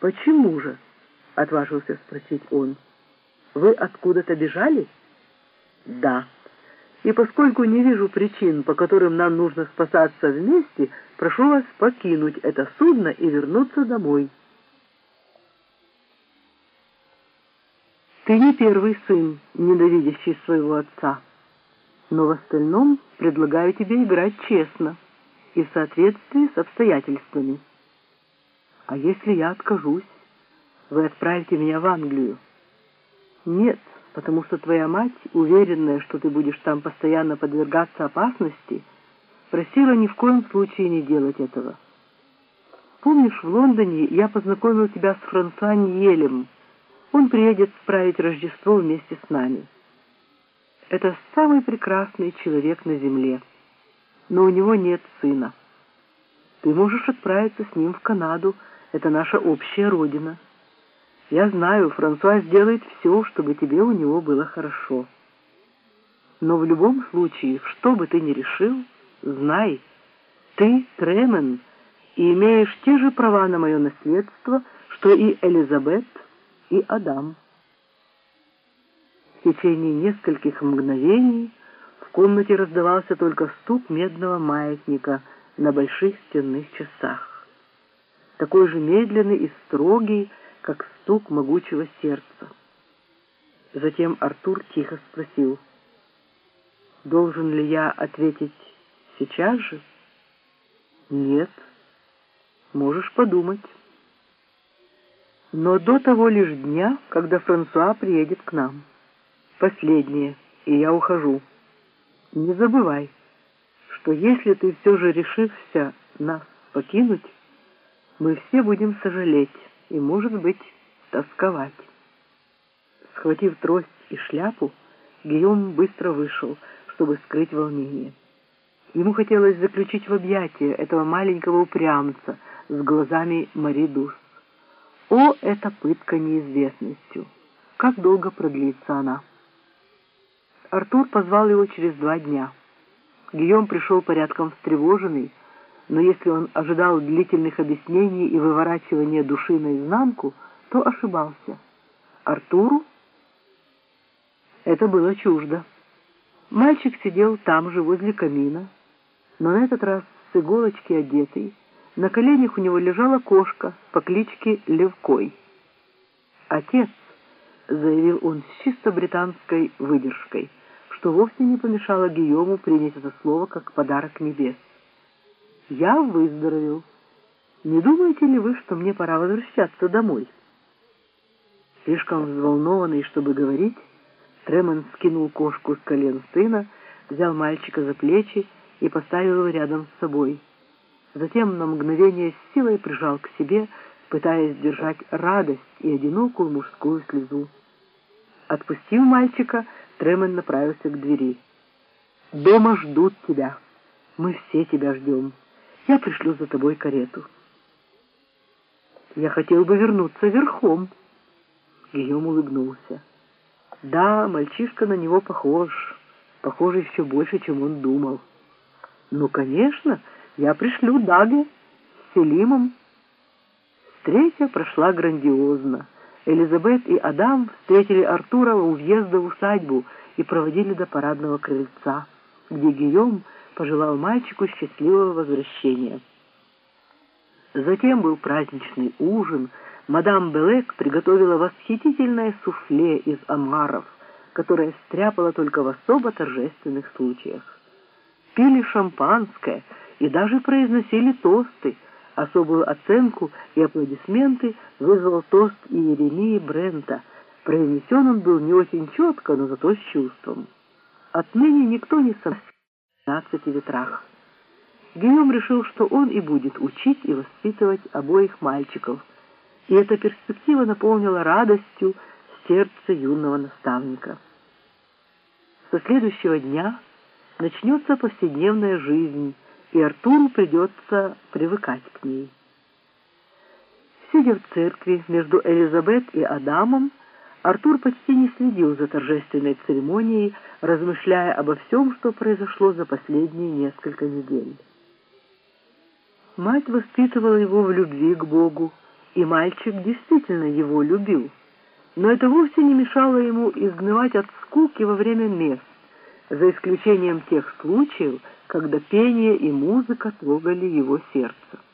«Почему же?» — отважился спросить он. «Вы откуда-то бежали?» «Да. И поскольку не вижу причин, по которым нам нужно спасаться вместе, прошу вас покинуть это судно и вернуться домой». «Ты не первый сын, ненавидящий своего отца, но в остальном предлагаю тебе играть честно» и в соответствии с обстоятельствами. А если я откажусь, вы отправите меня в Англию? Нет, потому что твоя мать, уверенная, что ты будешь там постоянно подвергаться опасности, просила ни в коем случае не делать этого. Помнишь, в Лондоне я познакомил тебя с Франсуа Ньелем. Он приедет справить Рождество вместе с нами. Это самый прекрасный человек на земле но у него нет сына. Ты можешь отправиться с ним в Канаду, это наша общая родина. Я знаю, Франсуа сделает все, чтобы тебе у него было хорошо. Но в любом случае, что бы ты ни решил, знай, ты Тремен и имеешь те же права на мое наследство, что и Элизабет, и Адам. В течение нескольких мгновений комнате раздавался только стук медного маятника на больших стенных часах, такой же медленный и строгий, как стук могучего сердца. Затем Артур тихо спросил, «Должен ли я ответить сейчас же?» «Нет, можешь подумать». Но до того лишь дня, когда Франсуа приедет к нам. Последнее, и я ухожу. Не забывай, что если ты все же решишься нас покинуть, мы все будем сожалеть и, может быть, тосковать. Схватив трость и шляпу, Гийом быстро вышел, чтобы скрыть волнение. Ему хотелось заключить в объятия этого маленького упрямца с глазами Мари Дус. О, эта пытка неизвестностью! Как долго продлится она? Артур позвал его через два дня. Гийом пришел порядком встревоженный, но если он ожидал длительных объяснений и выворачивания души наизнанку, то ошибался. Артуру это было чуждо. Мальчик сидел там же, возле камина, но на этот раз с иголочки одетый. На коленях у него лежала кошка по кличке Левкой. «Отец», — заявил он с чисто британской выдержкой, — что вовсе не помешало Гийому принять это слово как подарок небес. «Я выздоровел. Не думаете ли вы, что мне пора возвращаться домой?» Слишком взволнованный, чтобы говорить, Тремон скинул кошку с колен сына, взял мальчика за плечи и поставил его рядом с собой. Затем на мгновение с силой прижал к себе, пытаясь сдержать радость и одинокую мужскую слезу. Отпустив мальчика, Тремен направился к двери. «Дома ждут тебя. Мы все тебя ждем. Я пришлю за тобой карету». «Я хотел бы вернуться верхом». Гийом улыбнулся. «Да, мальчишка на него похож. Похож еще больше, чем он думал». «Ну, конечно, я пришлю Даге с Селимом». Встреча прошла грандиозно. Элизабет и Адам встретили Артура у въезда в усадьбу и проводили до парадного крыльца, где Гийом пожелал мальчику счастливого возвращения. Затем был праздничный ужин. Мадам Белек приготовила восхитительное суфле из омаров, которое стряпала только в особо торжественных случаях. Пили шампанское и даже произносили тосты, Особую оценку и аплодисменты вызвал тост Иеремии Брента. Произнесен он был не очень четко, но зато с чувством. Отныне никто не сомневается 15 ветрах. Гийом решил, что он и будет учить и воспитывать обоих мальчиков, и эта перспектива наполнила радостью сердце юного наставника. Со следующего дня начнется повседневная жизнь, и Артуру придется привыкать к ней. Сидя в церкви между Элизабет и Адамом, Артур почти не следил за торжественной церемонией, размышляя обо всем, что произошло за последние несколько недель. Мать воспитывала его в любви к Богу И мальчик действительно его любил. Но это вовсе не мешало ему изнывать от скуки во время мест, за исключением тех случаев, когда пение и музыка трогали его сердце.